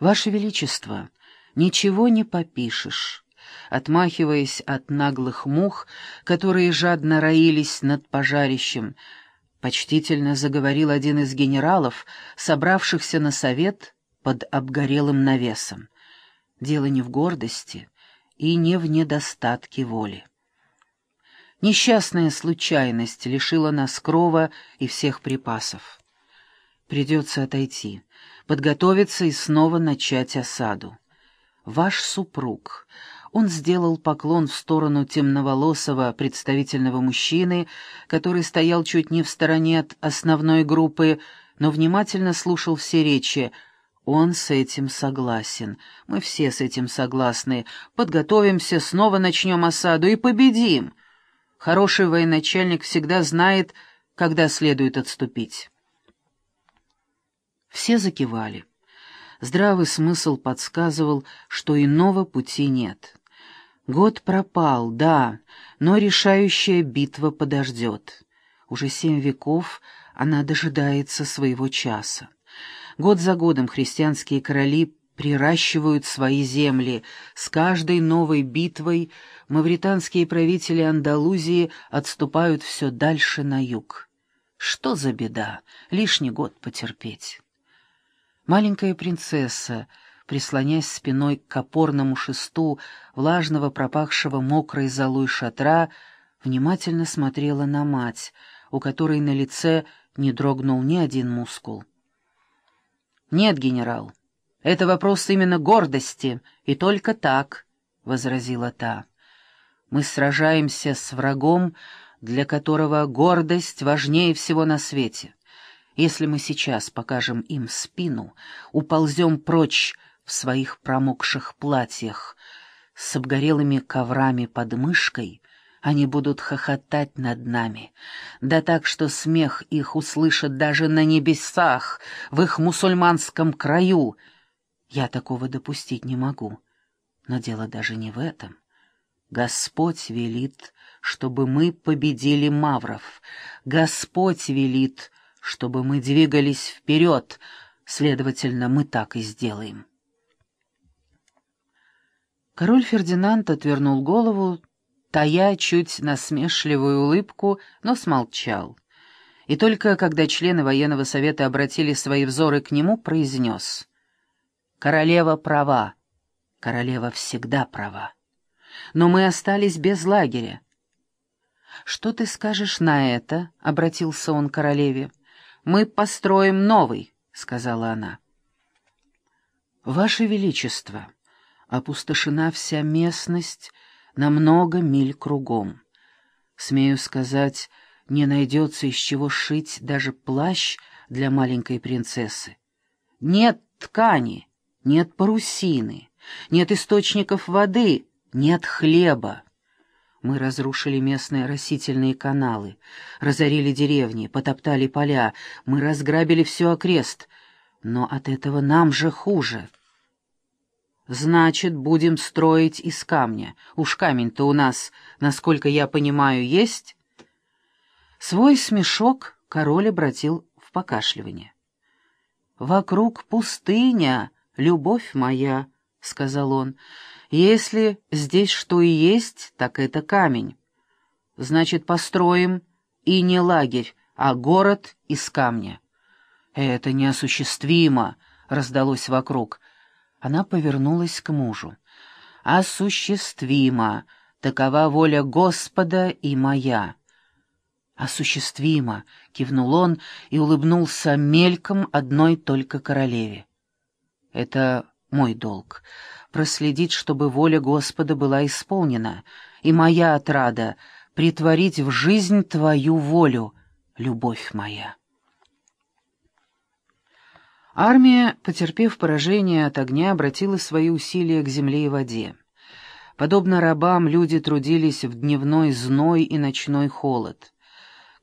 «Ваше Величество, ничего не попишешь». Отмахиваясь от наглых мух, которые жадно роились над пожарищем, почтительно заговорил один из генералов, собравшихся на совет под обгорелым навесом. Дело не в гордости и не в недостатке воли. Несчастная случайность лишила нас крова и всех припасов. Придется отойти, подготовиться и снова начать осаду. Ваш супруг, он сделал поклон в сторону темноволосого представительного мужчины, который стоял чуть не в стороне от основной группы, но внимательно слушал все речи. Он с этим согласен. Мы все с этим согласны. Подготовимся, снова начнем осаду и победим. Хороший военачальник всегда знает, когда следует отступить. Все закивали. Здравый смысл подсказывал, что иного пути нет. Год пропал, да, но решающая битва подождет. Уже семь веков она дожидается своего часа. Год за годом христианские короли приращивают свои земли. С каждой новой битвой мавританские правители Андалузии отступают все дальше на юг. Что за беда? Лишний год потерпеть. Маленькая принцесса, прислонясь спиной к опорному шесту влажного пропахшего мокрой золой шатра, внимательно смотрела на мать, у которой на лице не дрогнул ни один мускул. «Нет, генерал, это вопрос именно гордости, и только так», — возразила та. «Мы сражаемся с врагом, для которого гордость важнее всего на свете. Если мы сейчас покажем им спину, уползем прочь в своих промокших платьях с обгорелыми коврами под мышкой, они будут хохотать над нами, да так, что смех их услышат даже на небесах, в их мусульманском краю. Я такого допустить не могу. Но дело даже не в этом. Господь велит, чтобы мы победили мавров. Господь велит, чтобы мы двигались вперед, следовательно, мы так и сделаем. Король Фердинанд отвернул голову, тая чуть насмешливую улыбку, но смолчал. И только когда члены военного совета обратили свои взоры к нему, произнес «Королева права, королева всегда права. Но мы остались без лагеря». «Что ты скажешь на это?» — обратился он к королеве. Мы построим новый», — сказала она. «Ваше Величество, опустошена вся местность на много миль кругом. Смею сказать, не найдется из чего шить даже плащ для маленькой принцессы. Нет ткани, нет парусины, нет источников воды, нет хлеба. Мы разрушили местные растительные каналы, разорили деревни, потоптали поля, мы разграбили все окрест. Но от этого нам же хуже. Значит, будем строить из камня. Уж камень-то у нас, насколько я понимаю, есть? Свой смешок король обратил в покашливание. «Вокруг пустыня, любовь моя», — сказал он, — если здесь что и есть, так это камень. Значит, построим и не лагерь, а город из камня. Это неосуществимо, раздалось вокруг. Она повернулась к мужу. Осуществимо, такова воля Господа и моя. «Осуществимо!» — кивнул он и улыбнулся мельком одной только королеве. «Это мой долг проследить, чтобы воля Господа была исполнена, и моя отрада — притворить в жизнь Твою волю, любовь моя. Армия, потерпев поражение от огня, обратила свои усилия к земле и воде. Подобно рабам, люди трудились в дневной зной и ночной холод.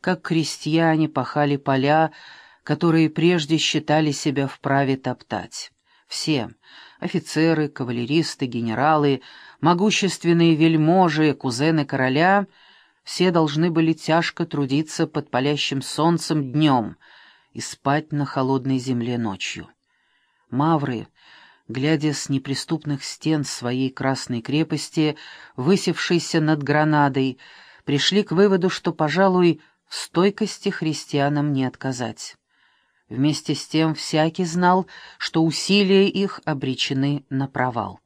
Как крестьяне пахали поля, которые прежде считали себя вправе топтать. Все — офицеры, кавалеристы, генералы, могущественные вельможи, кузены короля — все должны были тяжко трудиться под палящим солнцем днем и спать на холодной земле ночью. Мавры, глядя с неприступных стен своей красной крепости, высевшейся над Гранадой, пришли к выводу, что, пожалуй, в стойкости христианам не отказать. Вместе с тем всякий знал, что усилия их обречены на провал.